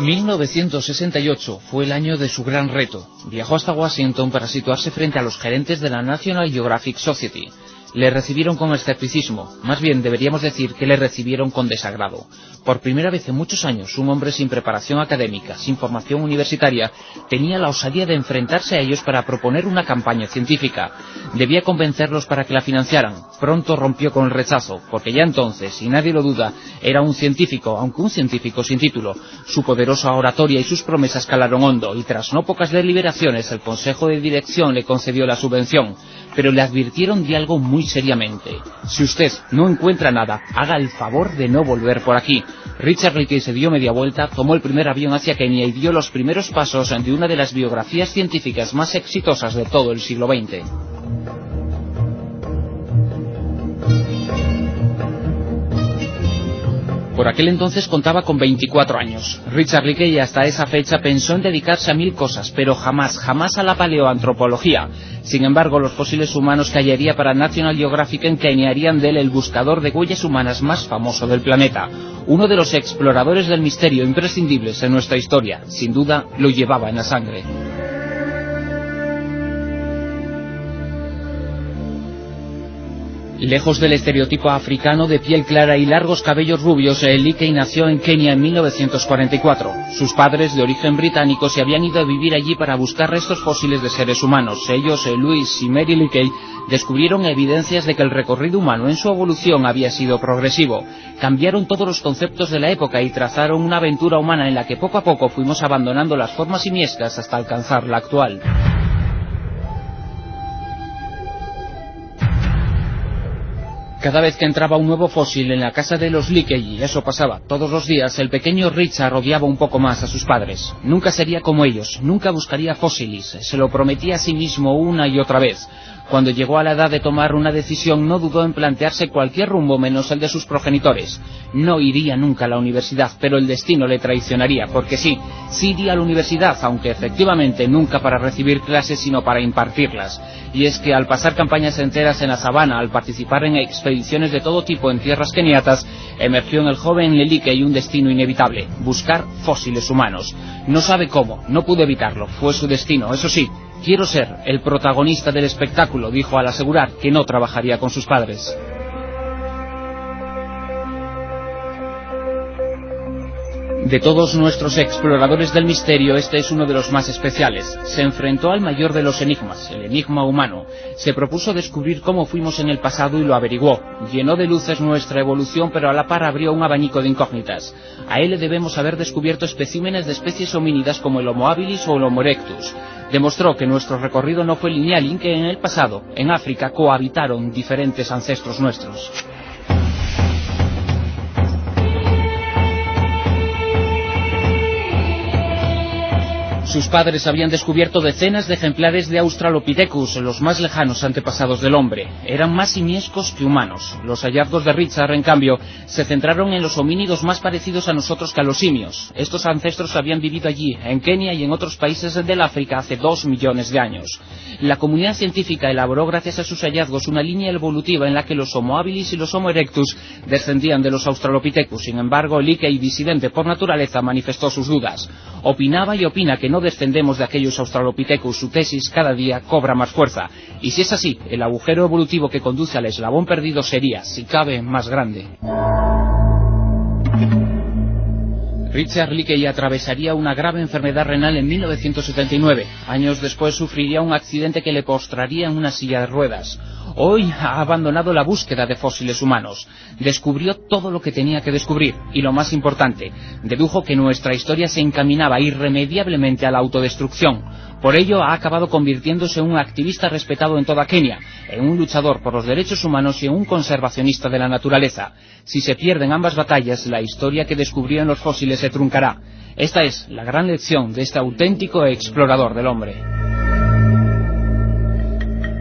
1968 fue el año de su gran reto. Viajó hasta Washington para situarse frente a los gerentes de la National Geographic Society. Le recibieron con escepticismo, más bien deberíamos decir que le recibieron con desagrado. Por primera vez en muchos años, un hombre sin preparación académica, sin formación universitaria, tenía la osadía de enfrentarse a ellos para proponer una campaña científica. Debía convencerlos para que la financiaran. Pronto rompió con el rechazo, porque ya entonces, y nadie lo duda, era un científico, aunque un científico sin título. Su poderosa oratoria y sus promesas calaron hondo, y tras no pocas deliberaciones, el Consejo de Dirección le concedió la subvención pero le advirtieron de algo muy seriamente. Si usted no encuentra nada, haga el favor de no volver por aquí. Richard Leakey se dio media vuelta, tomó el primer avión hacia Kenia y dio los primeros pasos de una de las biografías científicas más exitosas de todo el siglo XX. Por aquel entonces contaba con 24 años. Richard Leakey hasta esa fecha pensó en dedicarse a mil cosas, pero jamás, jamás a la paleoantropología. Sin embargo, los fósiles humanos que hallaría para National Geographic encañarían de él el buscador de huellas humanas más famoso del planeta. Uno de los exploradores del misterio imprescindibles en nuestra historia. Sin duda, lo llevaba en la sangre. Lejos del estereotipo africano de piel clara y largos cabellos rubios, Leakey nació en Kenia en 1944. Sus padres, de origen británico, se habían ido a vivir allí para buscar restos fósiles de seres humanos. Ellos, Louis y Mary Leakey, descubrieron evidencias de que el recorrido humano en su evolución había sido progresivo. Cambiaron todos los conceptos de la época y trazaron una aventura humana en la que poco a poco fuimos abandonando las formas simiescas hasta alcanzar la actual. Cada vez que entraba un nuevo fósil en la casa de los Leakey, y eso pasaba todos los días, el pequeño Richard odiaba un poco más a sus padres. Nunca sería como ellos, nunca buscaría fósiles, se lo prometía a sí mismo una y otra vez. Cuando llegó a la edad de tomar una decisión no dudó en plantearse cualquier rumbo menos el de sus progenitores. No iría nunca a la universidad, pero el destino le traicionaría, porque sí, sí a la universidad, aunque efectivamente nunca para recibir clases sino para impartirlas. Y es que al pasar campañas enteras en la sabana, al participar en expediciones de todo tipo en tierras keniatas, emergió en el joven Lelike y un destino inevitable, buscar fósiles humanos. No sabe cómo, no pudo evitarlo, fue su destino, eso sí, Quiero ser el protagonista del espectáculo, dijo al asegurar que no trabajaría con sus padres. De todos nuestros exploradores del misterio, este es uno de los más especiales. Se enfrentó al mayor de los enigmas, el enigma humano. Se propuso descubrir cómo fuimos en el pasado y lo averiguó. Llenó de luces nuestra evolución, pero a la par abrió un abanico de incógnitas. A él le debemos haber descubierto especímenes de especies homínidas como el Homo habilis o el Homo erectus. Demostró que nuestro recorrido no fue lineal y que en el pasado, en África, cohabitaron diferentes ancestros nuestros. Sus padres habían descubierto decenas de ejemplares de Australopithecus, los más lejanos antepasados del hombre. Eran más simiescos que humanos. Los hallazgos de Richard, en cambio, se centraron en los homínidos más parecidos a nosotros que a los simios. Estos ancestros habían vivido allí, en Kenia y en otros países del África hace dos millones de años. La comunidad científica elaboró gracias a sus hallazgos una línea evolutiva en la que los Homo habilis y los Homo erectus descendían de los Australopithecus. Sin embargo, Leakey, disidente por naturaleza, manifestó sus dudas. Opinaba y opina que no descendemos de aquellos Australopithecus, su tesis cada día cobra más fuerza. Y si es así, el agujero evolutivo que conduce al eslabón perdido sería, si cabe, más grande. Richard Leakey atravesaría una grave enfermedad renal en 1979. Años después sufriría un accidente que le postraría en una silla de ruedas. Hoy ha abandonado la búsqueda de fósiles humanos. Descubrió todo lo que tenía que descubrir y lo más importante, dedujo que nuestra historia se encaminaba irremediablemente a la autodestrucción. Por ello ha acabado convirtiéndose en un activista respetado en toda Kenia, en un luchador por los derechos humanos y en un conservacionista de la naturaleza. Si se pierden ambas batallas, la historia que descubrió en los fósiles se truncará. Esta es la gran lección de este auténtico explorador del hombre.